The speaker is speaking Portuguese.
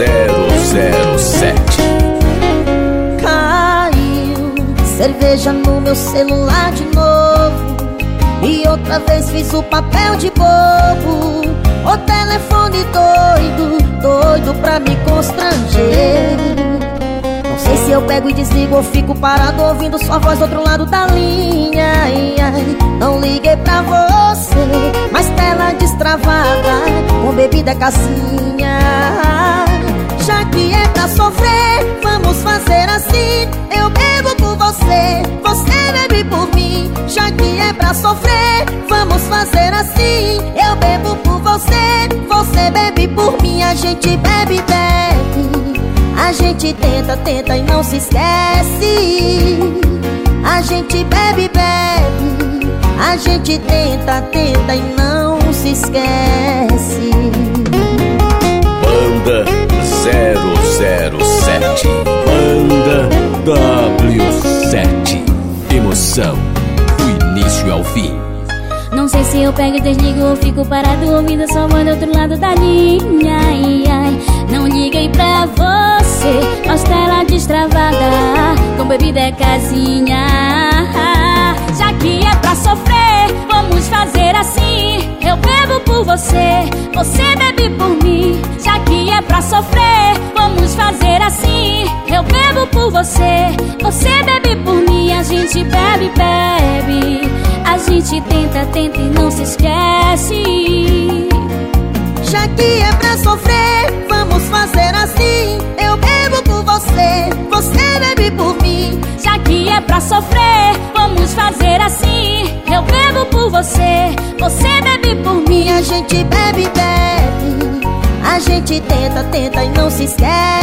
007 Caiu cerveja no meu celular de novo. E outra vez fiz o papel de bobo. O telefone doido, doido pra me constranger. Não sei se eu pego e desligo ou fico parado Ouvindo sua voz do outro lado da linha. Não liguei pra você, mas tela destravada Com bebida casinha sofrer, vamos fazer assim. Eu bebo por você, você bebe por mim A gente bebe, bebe. A gente tenta, tenta e não se esquece. A gente bebe, bebe. A gente tenta, tenta e não se esquece fim. Não sei se eu pego e desligo ou fico parado ouvindo só do outro lado da linha. Ai, ai. Não liguei pra você, mas tela destravada Com bebida é casinha. Já que é pra sofrer, vamos fazer assim. Eu bebo por você, você bebe por mim. Já que é pra sofrer, vamos fazer assim. Eu bebo por você, você bebe por mim. A gente bebe, bebe gente tenta, tenta e não se esquece. Já que é pra sofrer, vamos fazer assim. Eu bebo por você, você bebe por mim. Já que é pra sofrer, vamos fazer assim. Eu bebo por você, você bebe por mim. A gente bebe, bebe. A gente tenta, tenta e não se esquece